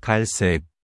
갈색